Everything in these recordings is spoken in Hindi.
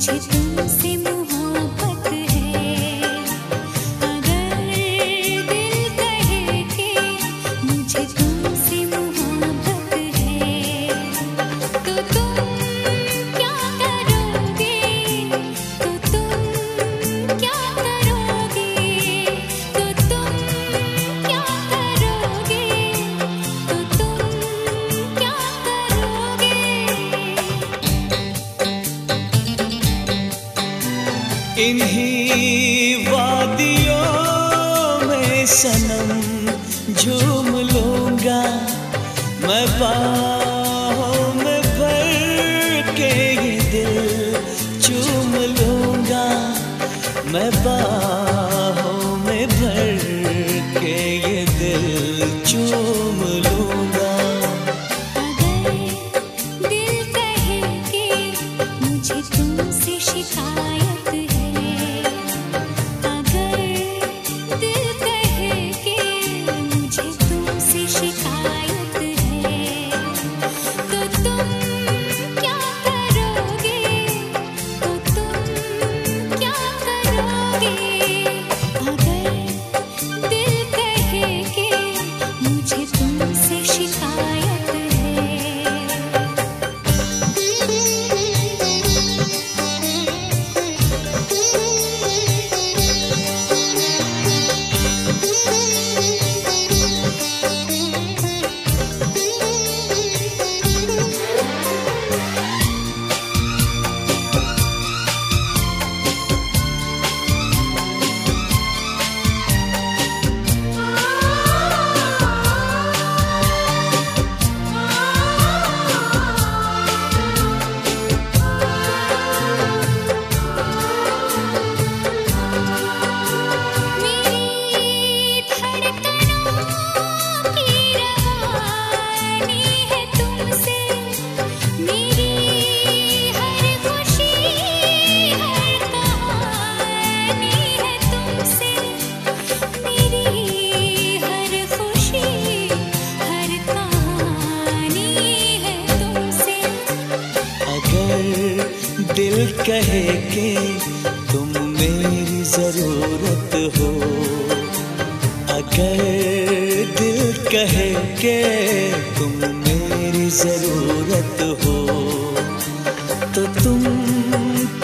Chỉ वादियों में सनम झूम लूँगा। मैं बाहों में भर के ये दिल चूम लूँगा। मैं बाहों कहे कि तुम मेरी ज़रूरत हो। अगर दिल कहे के तुम मेरी ज़रूरत हो तो तुम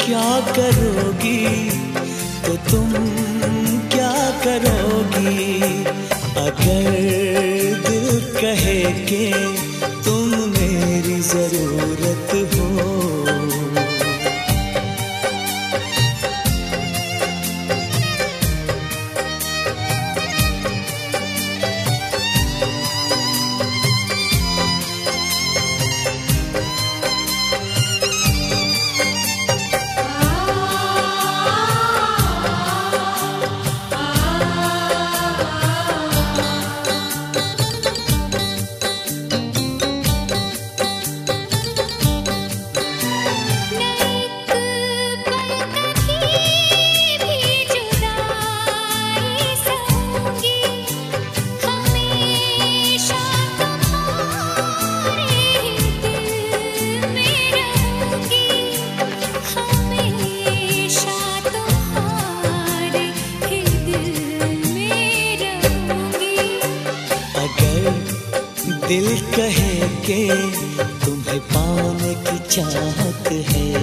क्या करोगी? तो तुम क्या करोगी? अगर दिल कहे के तुम मेरी ज़रूरत हो दिल कहे के तुम्हें पाने की चाहत है।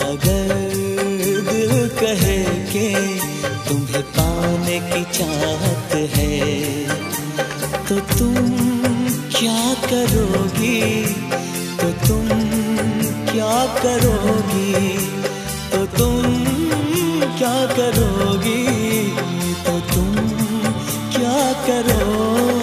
अगर दिल कहे के तुम्हें पाने की चाहत है तो तुम क्या करोगी? तो तुम क्या करोगी? तो तुम क्या करोगी? तो तुम करो।